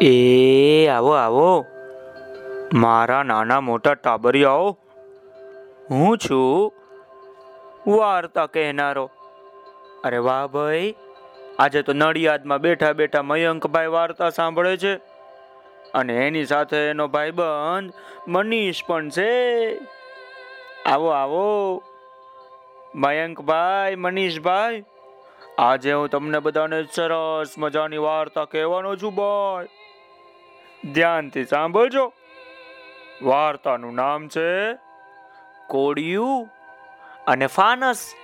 એ, આવો આવો. મારા નાના મોટા ટાબરિયાઓ, હું છું. વાર્તા કહેનારો. અરે વાહ ભાઈ, આજે તો નડિયાદમાં બેઠા બેઠા મયંકભાઈ વાર્તા સાંભળે છે. અને એની સાથે એનો ભાઈબંધ મનીષ પણ છે. આવો આવો. મયંકભાઈ, મનીષભાઈ, આજે હું તમને બધાને સરસ મજાની વાર્તા કહેવાનો છું, ભાઈ. ધ્યાનથી સાંભળજો. વાર્તાનું નામ છે કોડિયું અને ફાનસ.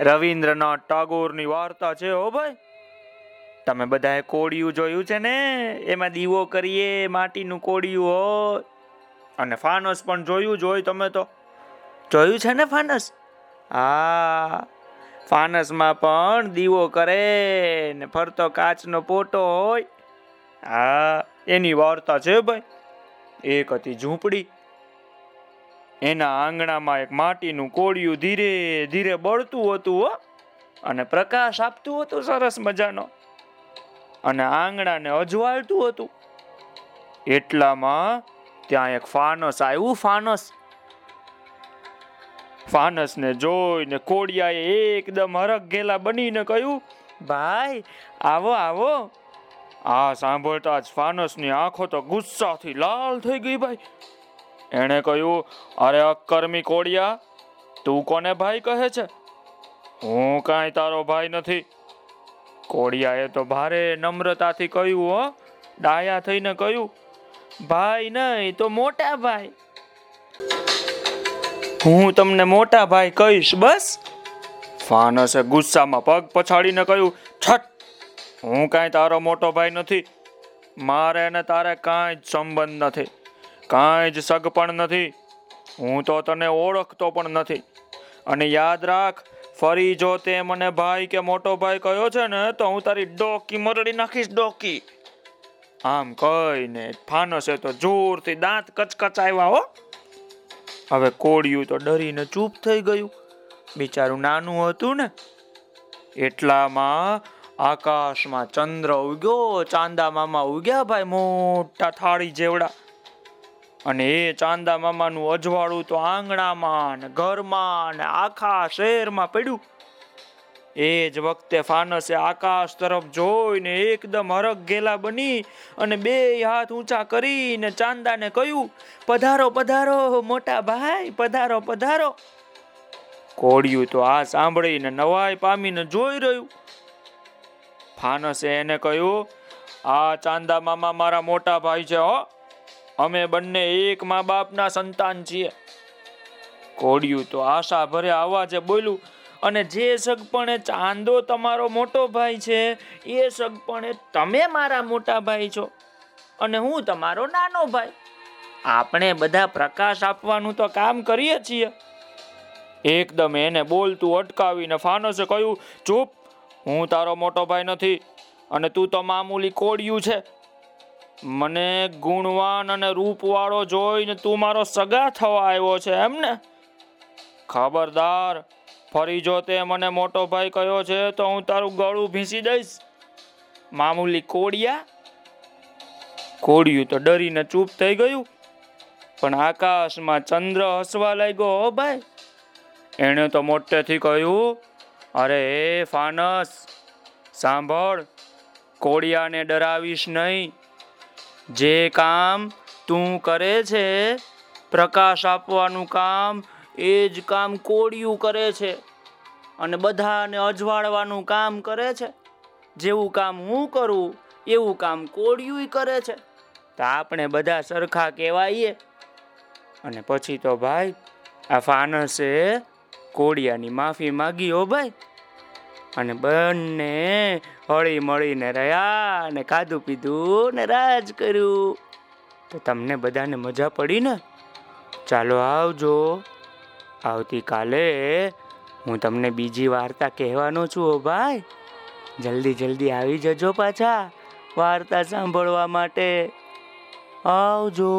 રવિન્દ્રનાથ ટાગોરની વાર્તા છે, હો ભાઈ. તમે બધાએ કોડિયું જોયું છે ને? એમાં દીવો કરીએ, માટીનું કોડિયું હોય. અને ફાનસ પણ જોયું જ હોય તમે તો. જોયું છે ને ફાનસ? હા, ફાનસમાં પણ દીવો કરે ને ફરતો કાચનો પોટો હોય. હા એની વાર્તા છે ભાઈ. એક હતી ઝૂંપડી. એના આંગણામાં એક માટીનું કોળિયું ધીરે ધીરે બળતું હતું હો. અને પ્રકાશ આપતું હતું સરસ મજાનો. અને આંગણાને અજવાળતું હતું. એટલામાં ત્યાં એક ફાનસ આવ્યું, ફાનસ. ફાનસને જોઈને કોડિયાએ એકદમ હરખ ઘેલા બનીને કહ્યું, ભાઈ, આવો આવો. આ સાંભળતા જ ફાનસની આંખો તો ગુસ્સાથી લાલ થઈ ગઈ ભાઈ. એણે કહ્યું, અરે અકર્મી કોડિયા, તું કોને ભાઈ કહે છે? હું કાંઈ તારો ભાઈ નથી. કોડિયાએ તો ભારે નમ્રતાથી કહ્યું, હો, ડાયા થઈને કહ્યું, ભાઈ નહીં તો મોટા ભાઈ. હું તમને મોટા ભાઈ કહીશ, બસ? ફાનસે ગુસ્સામાં પગ પછાડીને કહ્યું, છટ હું કાંઈ તારો મોટો ભાઈ નથી. મારે ને તારે કાંઈ જ સંબંધ નથી. કાંઈ જ સગ પણ નથી. હું તો તને ઓળખતો પણ નથી. અને યાદ રાખ, ફરી જો તે મને ભાઈ કે મોટો ભાઈ કહ્યો છે ને, તો હું તારી ડોકી મરડી નાખીશ ડોકી. આમ કહીને ફાનસે તો જોરથી દાંત કચકચાવ્યા હો. હવે કોળિયું તો ડરીને ચૂપ થઈ ગયું. બિચારું નાનું હતું ને. એટલામાં આકાશમાં ચંદ્ર ઉગ્યો, ચાંદા મામા ઉગ્યા ભાઈ, મોટા થાળી જેવડા. અને એ ચાંદા મામાનું અજવાળું તો આંગણામાં ને ઘરમાં ને આખા શહેરમાં પડ્યું. એ જ વખતે ફાનસે આકાશ તરફ જોઈને એકદમ હરક ગેલા બની અને બે હાથ ઊંચા કરીને ચાંદાને કહ્યું, પધારો પધારો, મોટા ભાઈ, પધારો પધારો. કોળિયું તો આ સાંભળીને નવાઈ પામીને જોઈ રહ્યું. ફાનસે એને કહ્યું, આ ચાંદા મામા મારા મોટા ભાઈ છે હો. અમે બંને એક મા બાપના સંતાન છીએ. કોડિયું તો આશા ભરે આવાજે બોલ્યું, અને જે સગપણે ચાંદો તમારો મોટો ભાઈ છે, એ સગપણે તમે મારા મોટા ભાઈ છો. અને હું તમારો નાનો ભાઈ. આપણે બધા પ્રકાશ આપવાનું તો કામ કરીએ છીએ. એકદમ એને બોલતું અટકાવીને ફાનસે કહ્યું, ચૂપ. હું તારો મોટો ભાઈ નથી અને તું તો મામૂલી કોડિયું છે. મને ગુણવાન અને રૂપવાળો જોઈને તું મારો સગા થવા આવ્યો છે, એમ ને? ખબરદાર, ફરી જો તે મને મોટો ભાઈ કયો છે તો હું તારું ગળું ભીંસી દઈશ. મામૂલી કોડિયા કોડિયું તો ડરીને ચૂપ થઈ ગયું. પણ આકાશમાં ચંદ્ર હસવા લાગ્યો, હો ભાઈ. એણે તો મોટેથી કહ્યું અરે એ ફાનસ, સાંભળ, કોળિયાને ડરાવીશ નહીં. જે કામ તું કરે છે, પ્રકાશ આપવાનું કામ, એ જ કામ કોડિયું કરે છે અને બધાને અજવાળવાનું કામ કરે છે. જેવું કામ હું કરું, એવું કામ કોળિયું કરે છે. તો આપણે બધા સરખા કહેવાઈએ. અને પછી તો ભાઈ, આ ફાનસે કોડિયાની માફી માગી હો ભાઈ. અને બંને હળી મળીને રહ્યા અને ખાધું પીધું ને રાજ કર્યું. તો તમને બધાને મજા પડી ને? ચાલો આવજો. આવતીકાલે હું તમને બીજી વાર્તા કહેવાનો છું હો ભાઈ. જલ્દી જલ્દી આવી જજો પાછા વાર્તા સાંભળવા માટે. આવજો.